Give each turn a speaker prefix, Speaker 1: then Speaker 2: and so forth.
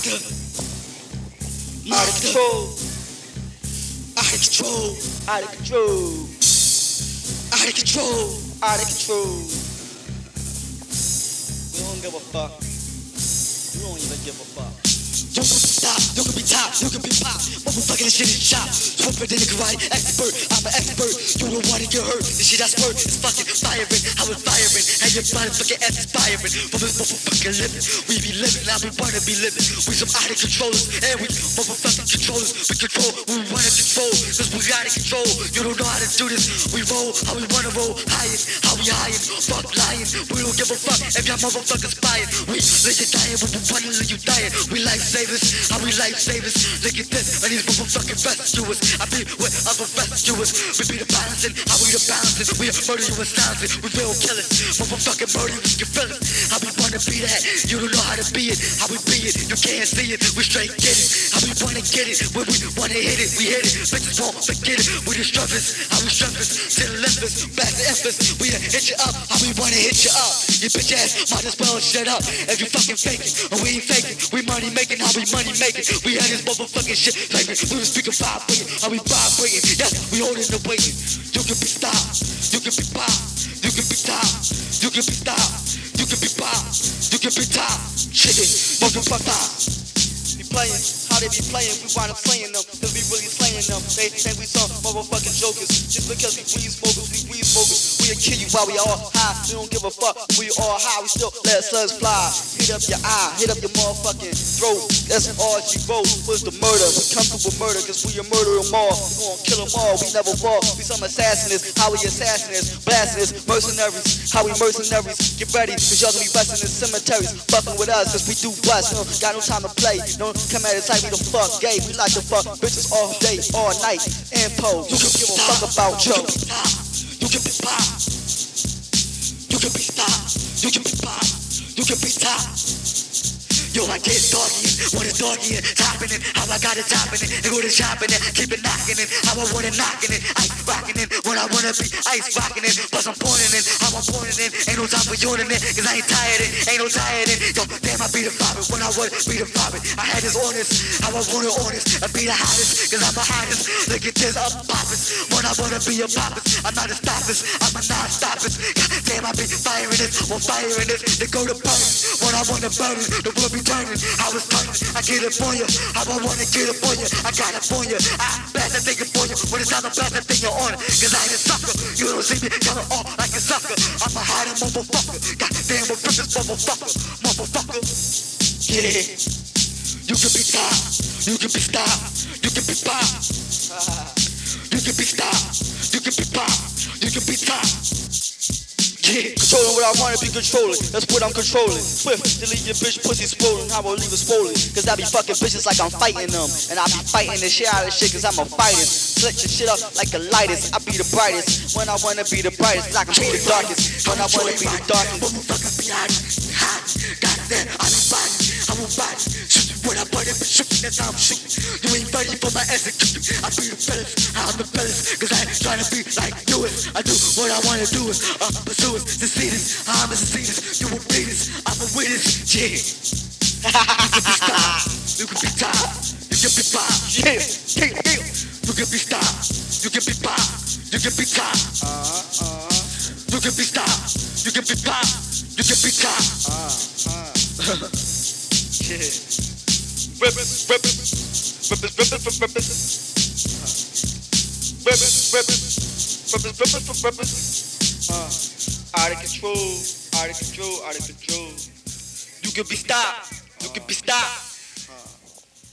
Speaker 1: Monster. Out of control. Out of control.
Speaker 2: Out of control.
Speaker 1: Out of control.
Speaker 2: Out of control. We don't give a fuck. We don't even give a fuck.
Speaker 1: You can be top, you can be top, you can be. Motherfucking this shit is chop. Swooping in the karate expert, I'm an expert. You don't wanna get hurt. This shit I spurt is fucking firing. I was firing, and your body fucking aspiring. From this motherfucking living, we be living, now we wanna be living. We some out of controllers, and we motherfucking controllers. We control, we wanna control, cause we out of control. You don't know how to do this. We roll how we wanna roll, highin', how we highin'. Fuck lying, we don't give a fuck if y'all motherfuckers buying. We live you dying, but we wanna live you dying. We lifesavers, how we lifesavers. Look at this, and these motherfucking rescuers. I be with other rescuers. We be the balancing, how we the balancing. We murder you and silencing. We real killers, motherfucking murder you, you feel it. That, you don't know how to be it. How we be it, you can't see it. We straight get it, how we wanna get it. When we wanna hit it, we hit it. Bitches won't forget it. We the struggles, how we struggles. To the lifters, back to. We done hit you up, how we wanna hit you up. You bitch ass might as well shut up. If you fucking faking, and we ain't faking. We money making, how we money making. We had this motherfucking shit like We was speaking vibrating, how we vibrating. Yes, we holding the waiting. You can be stopped, you can be popped, be top. Be top. Be
Speaker 2: playing, they be playing, we wind up slaying them, cause we really slaying them. They think we some motherfucking jokers. Just because we weed smokers, we weed smokers. We'll kill you while we all high. We don't give a fuck, we all high, we still let slugs fly. Hit up your eye, hit up your motherfucking throat. That's all she wrote was the murder. We with murder, cause we a murder them all. We gon' kill them all, we never fall. We some assassins, how we assassins, blasting mercenaries, how we mercenaries. Get ready, cause y'all gonna be busting in cemeteries. Fucking with us, cause we do bust. Don't got no time to play. Don't come at us like we the fuck gay. We like to fuck bitches all day, all night. And pose. You don't give a fuck about
Speaker 1: You
Speaker 2: you.
Speaker 1: can be top, you can be pop. You can be stop, you can be pop, you can be top. Yo, I get doggy when it's doggy and topping it. How I got it topping it, and go to shopping it, keep it knocking it. How I want it knocking it, ice rocking it. When I wanna be ice rocking it, plus I'm pouring it. No time for it, cause I ain't tired it, ain't no tired it. Yo, damn, I be the father when I wanna be the father. I had this honest, how I want it honest. I be the hottest, cause I'm the hottest. Look at this, I'm poppin'. When I wanna be a poppin', I'm not a stoppers, I'm a non-stoppers. God damn, I be firing this, well, firing this. They go to burn, when I wanna burn it, the world be turning. I was turning, I get it for you. How I wanna get it for you, I got it for you. I blast that thing for you, when it's time to blast that thing you're on it. Cause I ain't a sucker, you don't see me coming motherfucker, god damn, what rip this motherfucker, motherfucker. Yeah, you can be top, you can be stop, you can be pop. You can be stop, you can be pop,
Speaker 2: Controlling what I wanna be controlling. That's what I'm controlling. Swift, delete your bitch pussy swollen. won't leave it swollen. Cause I be fucking bitches like I'm fighting them. And I be fighting the shit out of shit cause I'm a fighter. Split your shit up like the lightest. I be the brightest. When I wanna be the brightest, I can be the darkest. When I wanna be the darkest.
Speaker 1: Motherfucker be hot, hot. Goddamn, I be body, I body. Shoot when I it, but that's how I'm shooting. You ain't ready for my execution. Trying to be like you is. I do what I wanna do is, uh, pursue it, succeed it. I'm a succeed You will beat it, I'm a witness, yeah. You can be top, you can be pop,
Speaker 2: Yeah, yeah, yeah.
Speaker 1: you can be stop, you can be pop, you can be top. You can be stop, you can be pop, you can be.
Speaker 2: Rip it, rip it. Rip it, rip it, rip it, rip it. Rip it, rip it. Rip it, rip it, it. Uh, out of control, out of control, out of control.
Speaker 1: You can be stopped. You can be stopped.